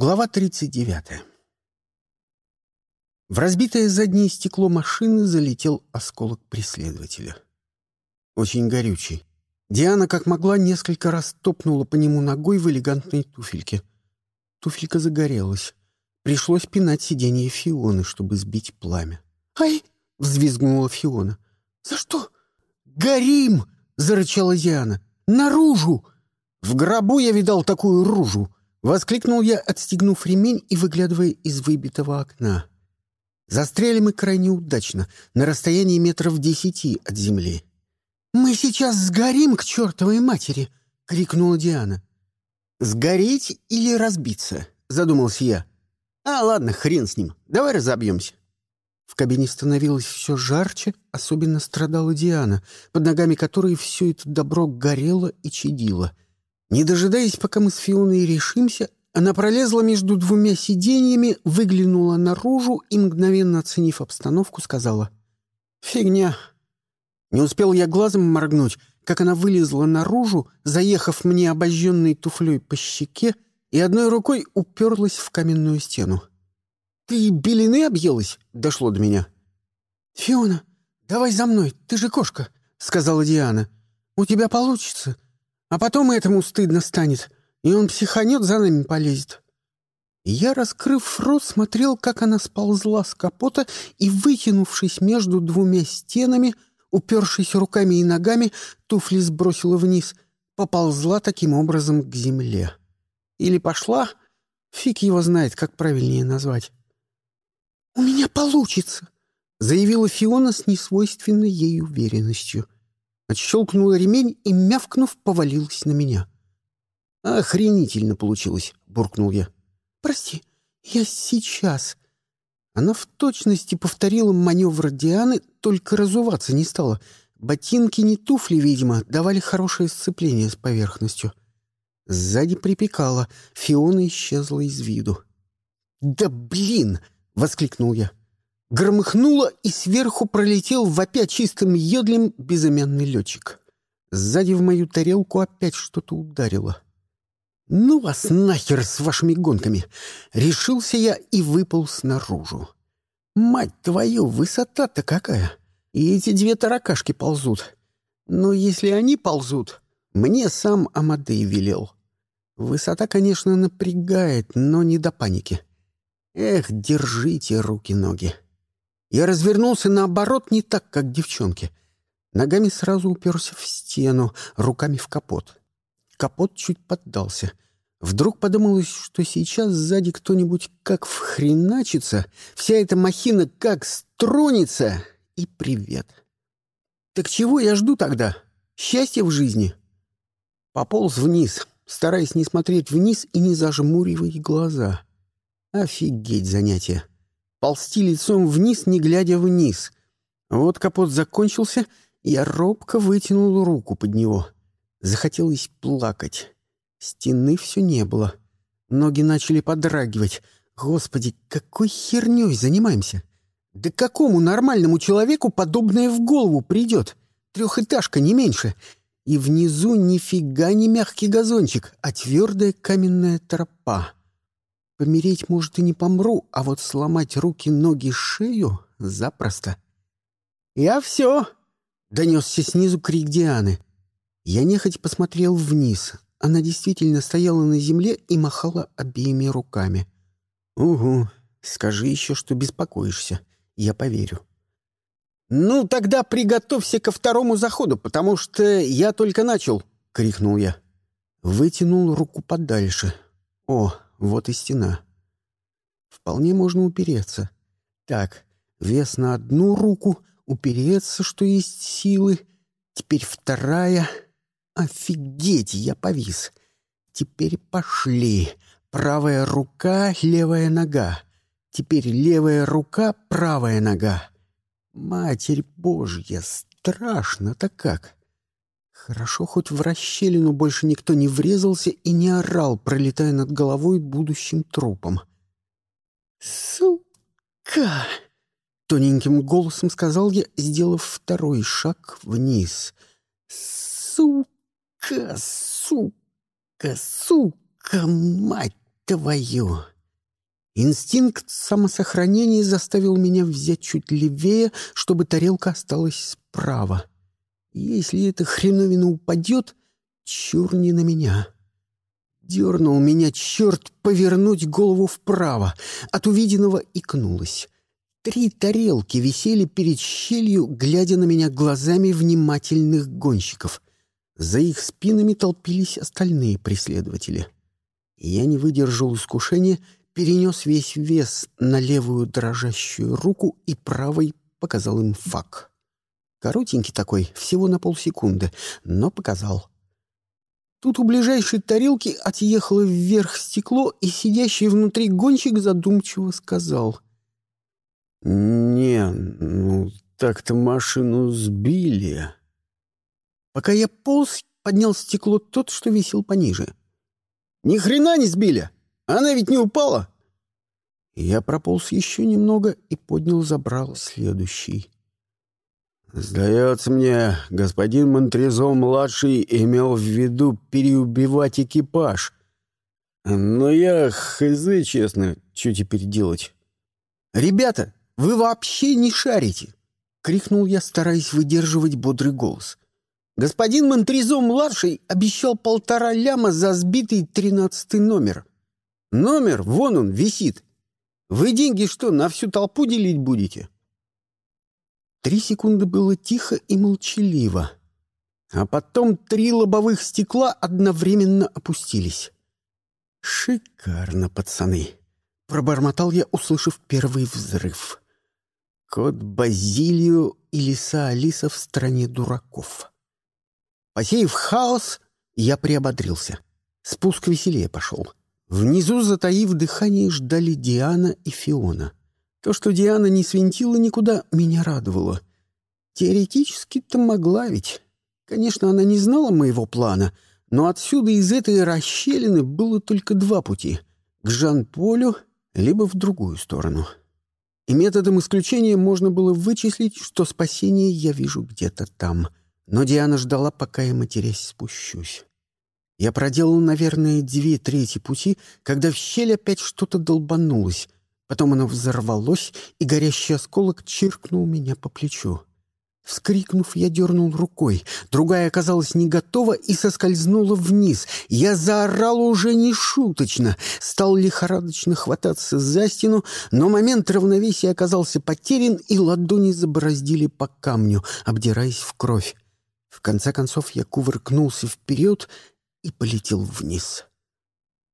Глава 39. В разбитое заднее стекло машины залетел осколок преследователя. Очень горючий. Диана, как могла, несколько раз топнула по нему ногой в элегантной туфельке. Туфелька загорелась. Пришлось пинать сиденье Фионы, чтобы сбить пламя. «Ай!» — взвизгнула Фиона. «За что?» «Горим!» — зарычала Диана. «Наружу!» «В гробу я видал такую ружу!» Воскликнул я, отстегнув ремень и выглядывая из выбитого окна. Застряли мы крайне удачно, на расстоянии метров десяти от земли. «Мы сейчас сгорим к чертовой матери!» — крикнула Диана. «Сгореть или разбиться?» — задумался я. «А, ладно, хрен с ним. Давай разобьемся». В кабине становилось все жарче, особенно страдала Диана, под ногами которой все это добро горело и чадило — не дожидаясь, пока мы с Фионой решимся, она пролезла между двумя сиденьями, выглянула наружу и, мгновенно оценив обстановку, сказала «Фигня». Не успел я глазом моргнуть, как она вылезла наружу, заехав мне обожженной туфлей по щеке и одной рукой уперлась в каменную стену. «Ты белины объелась?» — дошло до меня. «Фиона, давай за мной, ты же кошка», — сказала Диана. «У тебя получится. А потом этому стыдно станет, и он психанет, за нами полезет. я, раскрыв рот, смотрел, как она сползла с капота и, вытянувшись между двумя стенами, упершись руками и ногами, туфли сбросила вниз, поползла таким образом к земле. Или пошла, фиг его знает, как правильнее назвать. «У меня получится!» — заявила Фиона с несвойственной ей уверенностью — Отщелкнула ремень и, мявкнув, повалилась на меня. «Охренительно получилось», — буркнул я. «Прости, я сейчас». Она в точности повторила маневр Дианы, только разуваться не стала. Ботинки не туфли, видимо, давали хорошее сцепление с поверхностью. Сзади припекало, Фиона исчезла из виду. «Да блин!» — воскликнул я. Громыхнуло, и сверху пролетел вопя чистым йодлем безымянный летчик. Сзади в мою тарелку опять что-то ударило. «Ну вас нахер с вашими гонками!» Решился я и выпал снаружи. «Мать твою, высота-то какая! И эти две таракашки ползут. Но если они ползут, мне сам Амадей велел. Высота, конечно, напрягает, но не до паники. Эх, держите руки-ноги!» Я развернулся наоборот не так, как девчонки. Ногами сразу уперся в стену, руками в капот. Капот чуть поддался. Вдруг подумалось, что сейчас сзади кто-нибудь как вхреначится, вся эта махина как стронется, и привет. Так чего я жду тогда? Счастья в жизни? Пополз вниз, стараясь не смотреть вниз и не зажмуривать глаза. Офигеть занятие ползти лицом вниз, не глядя вниз. Вот капот закончился, и я робко вытянул руку под него. Захотелось плакать. Стены все не было. Ноги начали подрагивать. Господи, какой херней занимаемся? Да какому нормальному человеку подобное в голову придет? Трехэтажка, не меньше. И внизу нифига не мягкий газончик, а твердая каменная тропа. Помереть, может, и не помру, а вот сломать руки, ноги, шею — запросто. «Я все!» — донесся снизу крик Дианы. Я нехоть посмотрел вниз. Она действительно стояла на земле и махала обеими руками. «Угу, скажи еще, что беспокоишься. Я поверю». «Ну, тогда приготовься ко второму заходу, потому что я только начал!» — крикнул я. Вытянул руку подальше. «О, вот и стена. Вполне можно упереться. Так, вес на одну руку, упереться, что есть силы. Теперь вторая. Офигеть, я повис. Теперь пошли. Правая рука, левая нога. Теперь левая рука, правая нога. Матерь Божья, страшно-то как! Хорошо, хоть в расщелину больше никто не врезался и не орал, пролетая над головой будущим трупом. «Сука!» — тоненьким голосом сказал я, сделав второй шаг вниз. «Сука! Сука! Сука! Мать твою!» Инстинкт самосохранения заставил меня взять чуть левее, чтобы тарелка осталась справа. Если эта хреновина упадет, чур не на меня. Дернул меня черт повернуть голову вправо. От увиденного икнулась. Три тарелки висели перед щелью, глядя на меня глазами внимательных гонщиков. За их спинами толпились остальные преследователи. Я не выдержал искушения, перенес весь вес на левую дрожащую руку и правой показал им фак. Коротенький такой, всего на полсекунды, но показал. Тут у ближайшей тарелки отъехало вверх стекло, и сидящий внутри гонщик задумчиво сказал. «Не, ну так-то машину сбили». Пока я полз, поднял стекло тот, что висел пониже. «Ни хрена не сбили! Она ведь не упала!» Я прополз еще немного и поднял забрал следующий. «Сдается мне, господин Монтрезо-младший имел в виду переубивать экипаж. Но я, хз, честно, что теперь делать?» «Ребята, вы вообще не шарите!» — крикнул я, стараясь выдерживать бодрый голос. «Господин Монтрезо-младший обещал полтора ляма за сбитый тринадцатый номер. Номер, вон он, висит. Вы деньги что, на всю толпу делить будете?» Три секунды было тихо и молчаливо. А потом три лобовых стекла одновременно опустились. «Шикарно, пацаны!» — пробормотал я, услышав первый взрыв. «Кот Базилию и лиса Алиса в стране дураков». Посеяв хаос, я приободрился. Спуск веселее пошел. Внизу, затаив дыхание, ждали Диана и Фиона. То, что Диана не свинтила никуда, меня радовало. Теоретически-то могла ведь. Конечно, она не знала моего плана, но отсюда из этой расщелины было только два пути — к Жан-Полю, либо в другую сторону. И методом исключения можно было вычислить, что спасение я вижу где-то там. Но Диана ждала, пока я, матерясь, спущусь. Я проделал, наверное, две трети пути, когда в щель опять что-то долбанулось. Потом оно взорвалось, и горящий осколок чиркнул меня по плечу. Вскрикнув, я дернул рукой. Другая оказалась не готова и соскользнула вниз. Я заорал уже не шуточно. Стал лихорадочно хвататься за стену, но момент равновесия оказался потерян, и ладони забороздили по камню, обдираясь в кровь. В конце концов я кувыркнулся вперед и полетел вниз.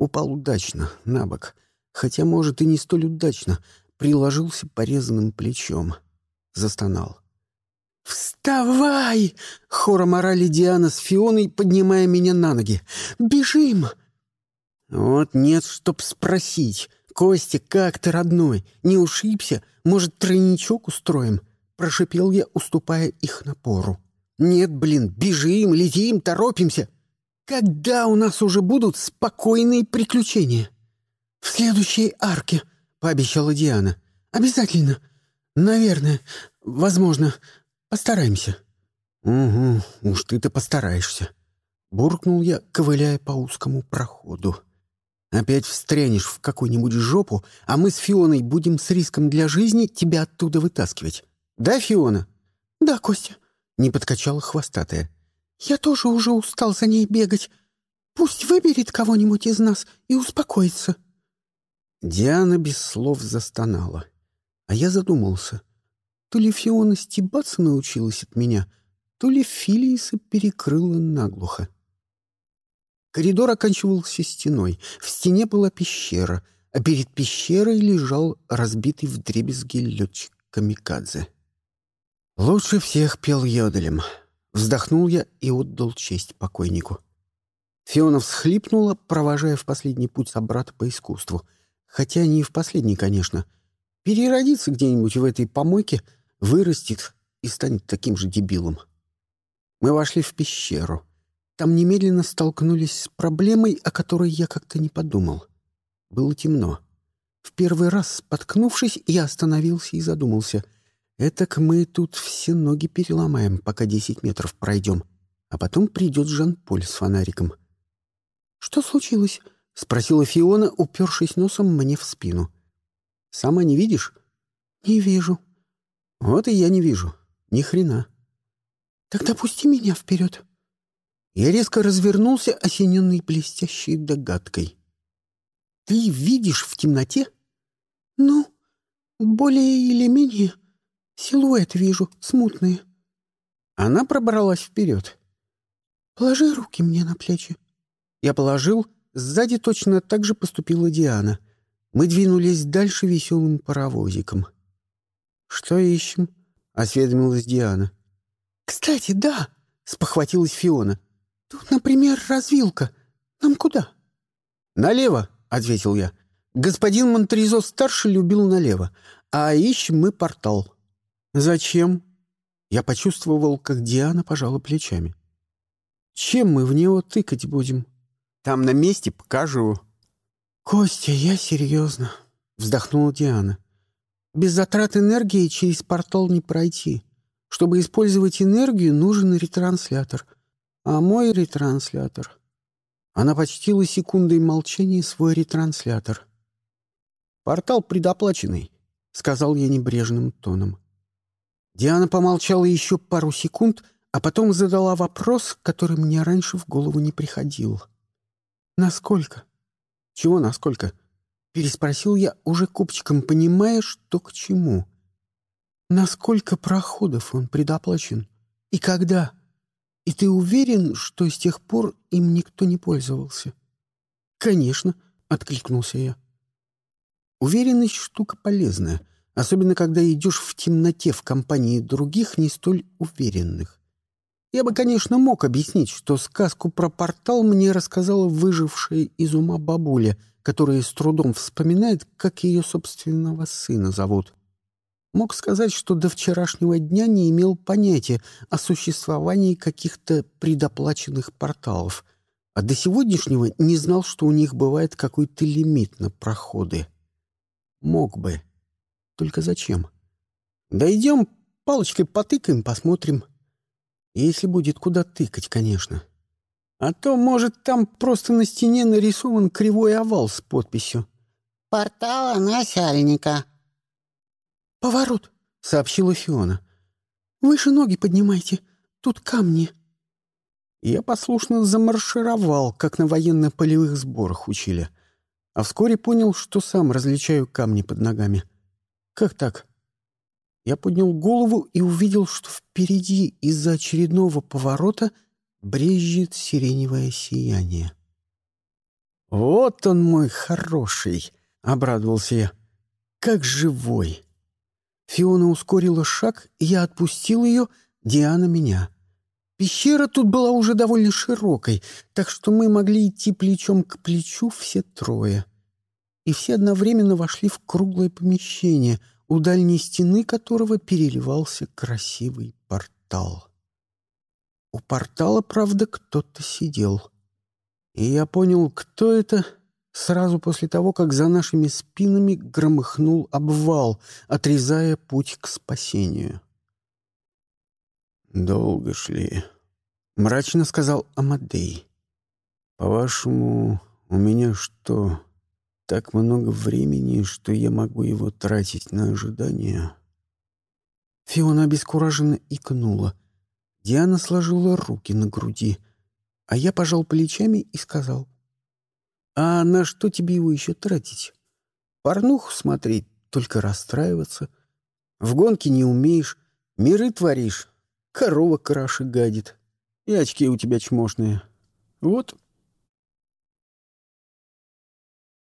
Упал удачно, на бок — хотя, может, и не столь удачно, приложился порезанным плечом. Застонал. «Вставай!» — хором орали Диана с Фионой, поднимая меня на ноги. «Бежим!» «Вот нет, чтоб спросить. Костя, как ты, родной? Не ушибся? Может, тройничок устроим?» — прошипел я, уступая их напору. «Нет, блин, бежим, летим, торопимся. Когда у нас уже будут спокойные приключения?» «В следующей арке», — пообещала Диана. «Обязательно. Наверное. Возможно. Постараемся». «Угу, уж ты-то постараешься», — буркнул я, ковыляя по узкому проходу. «Опять встрянешь в какую-нибудь жопу, а мы с Фионой будем с риском для жизни тебя оттуда вытаскивать. Да, Фиона?» «Да, Костя», — не подкачала хвостатая. «Я тоже уже устал за ней бегать. Пусть выберет кого-нибудь из нас и успокоится». Диана без слов застонала. А я задумался. То ли Фиона стебаться научилась от меня, то ли Филиса перекрыла наглухо. Коридор оканчивался стеной. В стене была пещера, а перед пещерой лежал разбитый вдребезги летчик Камикадзе. Лучше всех пел йоделем. Вздохнул я и отдал честь покойнику. Фиона всхлипнула, провожая в последний путь собрата по искусству — Хотя не в последний, конечно. Переродится где-нибудь в этой помойке, вырастет и станет таким же дебилом. Мы вошли в пещеру. Там немедленно столкнулись с проблемой, о которой я как-то не подумал. Было темно. В первый раз, споткнувшись, я остановился и задумался. Этак мы тут все ноги переломаем, пока десять метров пройдем. А потом придет Жан-Поль с фонариком. «Что случилось?» — спросила Фиона, упершись носом мне в спину. «Сама не видишь?» «Не вижу». «Вот и я не вижу. Ни хрена». «Тогда пусти меня вперед». Я резко развернулся, осененный блестящей догадкой. «Ты видишь в темноте?» «Ну, более или менее. Силуэт вижу, смутные». Она пробралась вперед. «Положи руки мне на плечи». Я положил, сзади точно так же поступила Диана. Мы двинулись дальше веселым паровозиком. «Что ищем?» — осведомилась Диана. «Кстати, да!» — спохватилась Фиона. «Тут, например, развилка. Нам куда?» «Налево», — ответил я. «Господин Монтризо-старший любил налево, а ищем мы портал». «Зачем?» Я почувствовал, как Диана пожала плечами. Чем мы в него тыкать будем? Там на месте покажу. Костя, я серьезно, вздохнула Диана. Без затрат энергии через портал не пройти. Чтобы использовать энергию, нужен ретранслятор. А мой ретранслятор... Она почтила секундой молчания свой ретранслятор. «Портал предоплаченный», — сказал я небрежным тоном. Диана помолчала еще пару секунд, а потом задала вопрос, который мне раньше в голову не приходил. «Насколько?» «Чего насколько?» Переспросил я уже купчиком, понимая, что к чему. «Насколько проходов он предоплачен? И когда? И ты уверен, что с тех пор им никто не пользовался?» «Конечно», — откликнулся я. «Уверенность — штука полезная, особенно когда идешь в темноте в компании других, не столь уверенных. Я бы, конечно, мог объяснить, что сказку про портал мне рассказала выжившая из ума бабуля, которая с трудом вспоминает, как ее собственного сына зовут. Мог сказать, что до вчерашнего дня не имел понятия о существовании каких-то предоплаченных порталов, а до сегодняшнего не знал, что у них бывает какой-то лимит на проходы. Мог бы. Только зачем? Дойдем, палочкой потыкаем, посмотрим. Если будет куда тыкать, конечно. А то, может, там просто на стене нарисован кривой овал с подписью. «Портал насяльника». «Поворот», — сообщила Фиона. «Выше ноги поднимайте. Тут камни». Я послушно замаршировал, как на военно-полевых сборах учили. А вскоре понял, что сам различаю камни под ногами. Как так? Я поднял голову и увидел, что впереди из-за очередного поворота брезжит сиреневое сияние. «Вот он мой хороший!» — обрадовался я. «Как живой!» Фиона ускорила шаг, я отпустил ее, Диана — меня. Пещера тут была уже довольно широкой, так что мы могли идти плечом к плечу все трое. И все одновременно вошли в круглое помещение — у дальней стены которого переливался красивый портал. У портала, правда, кто-то сидел. И я понял, кто это, сразу после того, как за нашими спинами громыхнул обвал, отрезая путь к спасению. «Долго шли», — мрачно сказал Амадей. «По-вашему, у меня что, так много времени, что я могу его тратить на ожидание. Фиона обескураженно икнула. Диана сложила руки на груди, а я пожал плечами и сказал. «А на что тебе его еще тратить? Порнуху смотреть, только расстраиваться. В гонке не умеешь, миры творишь, корова краши гадит, и очки у тебя чмошные. Вот